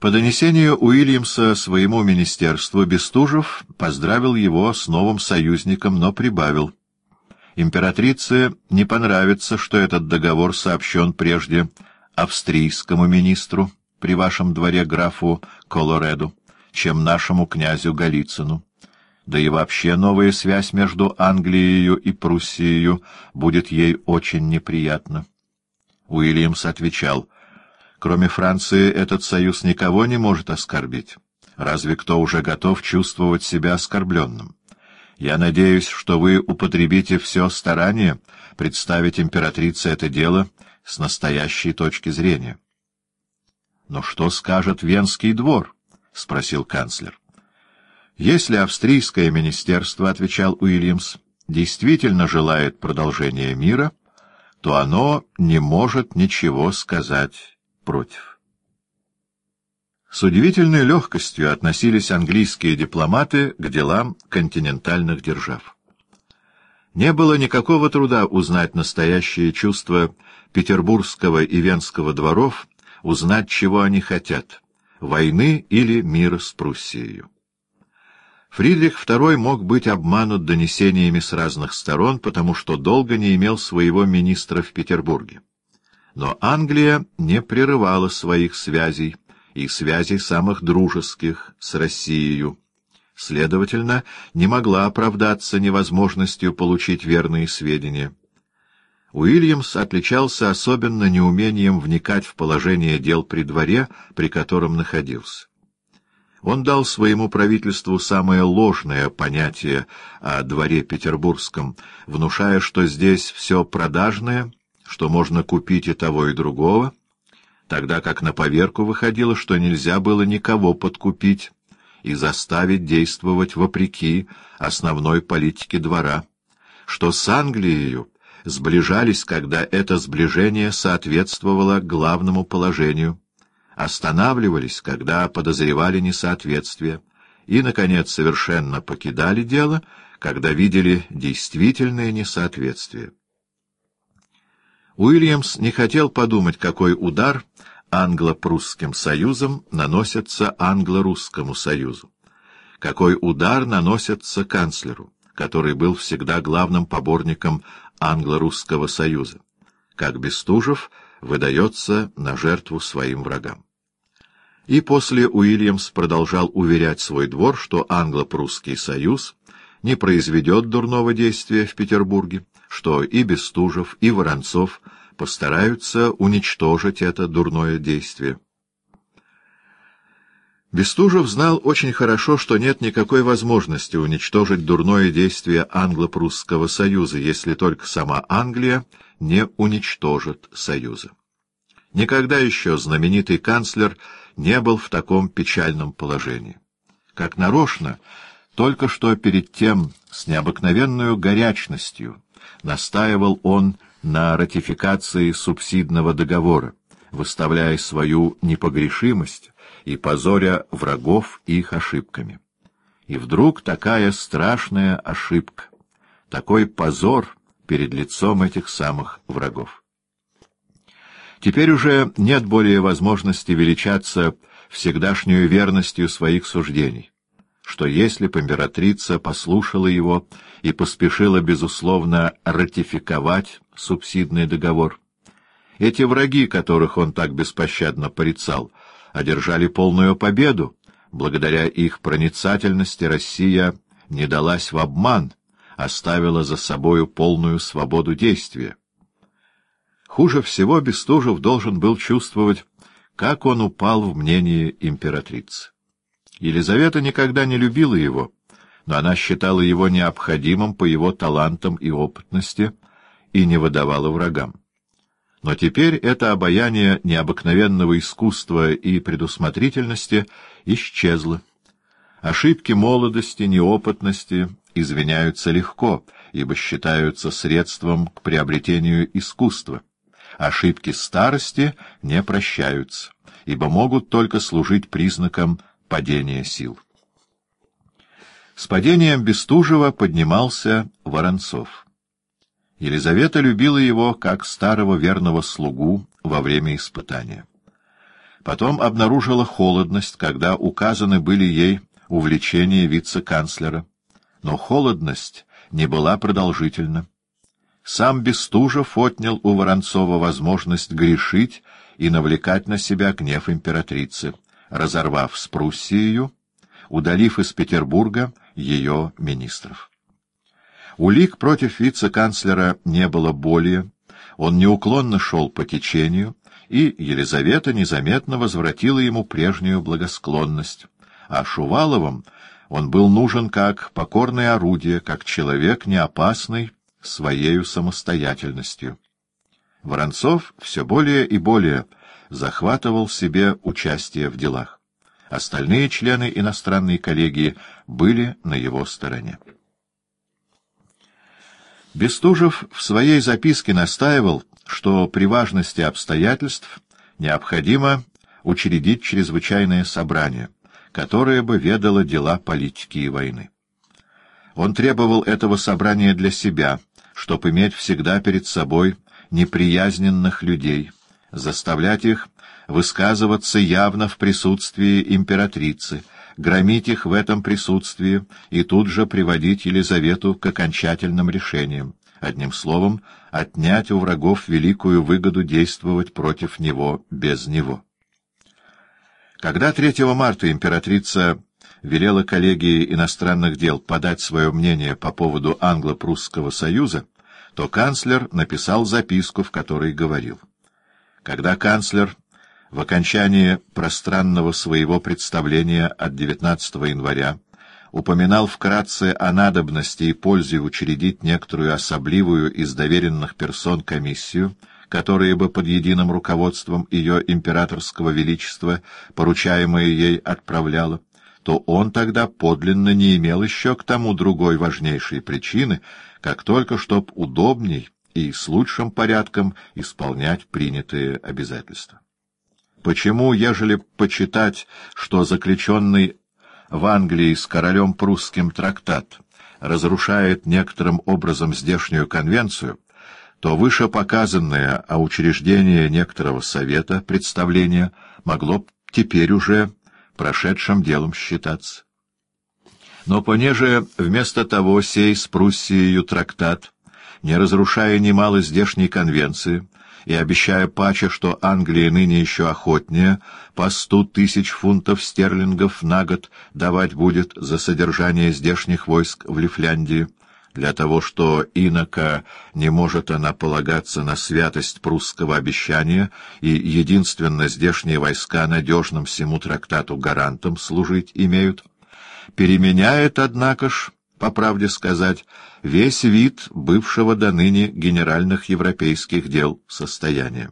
По донесению Уильямса своему министерству Бестужев поздравил его с новым союзником, но прибавил. Императрице не понравится, что этот договор сообщен прежде австрийскому министру при вашем дворе графу Колореду, чем нашему князю Голицыну. Да и вообще новая связь между Англией и Пруссией будет ей очень неприятна. Уильямс отвечал — Кроме Франции, этот союз никого не может оскорбить. Разве кто уже готов чувствовать себя оскорбленным? Я надеюсь, что вы употребите все старание представить императрице это дело с настоящей точки зрения. — Но что скажет Венский двор? — спросил канцлер. — Если австрийское министерство, — отвечал Уильямс, — действительно желает продолжения мира, то оно не может ничего сказать против. С удивительной легкостью относились английские дипломаты к делам континентальных держав. Не было никакого труда узнать настоящие чувства петербургского и венского дворов, узнать, чего они хотят — войны или мира с Пруссией. Фридрих II мог быть обманут донесениями с разных сторон, потому что долго не имел своего министра в Петербурге. Но Англия не прерывала своих связей, и связей самых дружеских с Россией. Следовательно, не могла оправдаться невозможностью получить верные сведения. Уильямс отличался особенно неумением вникать в положение дел при дворе, при котором находился. Он дал своему правительству самое ложное понятие о дворе петербургском, внушая, что здесь все продажное — что можно купить и того, и другого, тогда как на поверку выходило, что нельзя было никого подкупить и заставить действовать вопреки основной политике двора, что с Англией сближались, когда это сближение соответствовало главному положению, останавливались, когда подозревали несоответствие, и, наконец, совершенно покидали дело, когда видели действительное несоответствие. Уильямс не хотел подумать, какой удар англо-прусским союзом наносится англо-русскому союзу, какой удар наносится канцлеру, который был всегда главным поборником англо-русского союза, как Бестужев выдается на жертву своим врагам. И после Уильямс продолжал уверять свой двор, что англо-прусский союз не произведет дурного действия в Петербурге, что и Бестужев, и Воронцов постараются уничтожить это дурное действие. Бестужев знал очень хорошо, что нет никакой возможности уничтожить дурное действие Англо-Прусского союза, если только сама Англия не уничтожит союза. Никогда еще знаменитый канцлер не был в таком печальном положении. Как нарочно, только что перед тем с необыкновенной горячностью настаивал он на ратификации субсидного договора, выставляя свою непогрешимость и позоря врагов их ошибками. И вдруг такая страшная ошибка, такой позор перед лицом этих самых врагов. Теперь уже нет более возможности величаться всегдашнюю верностью своих суждений что если б императрица послушала его и поспешила, безусловно, ратификовать субсидный договор, эти враги, которых он так беспощадно порицал, одержали полную победу. Благодаря их проницательности Россия не далась в обман, оставила за собою полную свободу действия. Хуже всего Бестужев должен был чувствовать, как он упал в мнении императрицы. Елизавета никогда не любила его, но она считала его необходимым по его талантам и опытности и не выдавала врагам. Но теперь это обаяние необыкновенного искусства и предусмотрительности исчезло. Ошибки молодости, неопытности извиняются легко, ибо считаются средством к приобретению искусства. Ошибки старости не прощаются, ибо могут только служить признаком падения сил. С падением Бестужева поднимался Воронцов. Елизавета любила его как старого верного слугу во время испытания. Потом обнаружила холодность, когда указаны были ей увлечения вице-канцлера. Но холодность не была продолжительна. Сам Бестужев отнял у Воронцова возможность грешить и навлекать на себя гнев императрицы, разорвав с Пруссией, удалив из Петербурга ее министров. Улик против вице-канцлера не было более, он неуклонно шел по течению, и Елизавета незаметно возвратила ему прежнюю благосклонность. А Шуваловым он был нужен как покорное орудие, как человек неопасный своею самостоятельностью. Воронцов все более и более захватывал себе участие в делах. Остальные члены иностранной коллегии были на его стороне. Бестужев в своей записке настаивал, что при важности обстоятельств необходимо учредить чрезвычайное собрание, которое бы ведало дела политики и войны. Он требовал этого собрания для себя, чтобы иметь всегда перед собой неприязненных людей, заставлять их высказываться явно в присутствии императрицы, громить их в этом присутствии и тут же приводить Елизавету к окончательным решениям. Одним словом, отнять у врагов великую выгоду действовать против него без него. Когда 3 марта императрица велела коллегии иностранных дел подать свое мнение по поводу англо-прусского союза, то канцлер написал записку, в которой говорил. Когда канцлер в окончании пространного своего представления от 19 января упоминал вкратце о надобности и пользе учредить некоторую особливую из доверенных персон комиссию, которая бы под единым руководством ее императорского величества, поручаемое ей, отправляла, то он тогда подлинно не имел еще к тому другой важнейшей причины, как только чтоб удобней и с лучшим порядком исполнять принятые обязательства. Почему, ежели почитать, что заключенный в Англии с королем прусским трактат разрушает некоторым образом здешнюю конвенцию, то вышепоказанное о учреждении некоторого совета представление могло теперь уже прошедшим делом считаться. Но понеже вместо того сей с Пруссией трактат, не разрушая немало здешней конвенции, и обещая паче, что Англия ныне еще охотнее по сто тысяч фунтов стерлингов на год давать будет за содержание здешних войск в Лифляндии, для того, что инока не может она полагаться на святость прусского обещания, и единственно здешние войска надежным всему трактату гарантом служить имеют, переменяет, однако ж, по правде сказать, весь вид бывшего до ныне генеральных европейских дел состояния.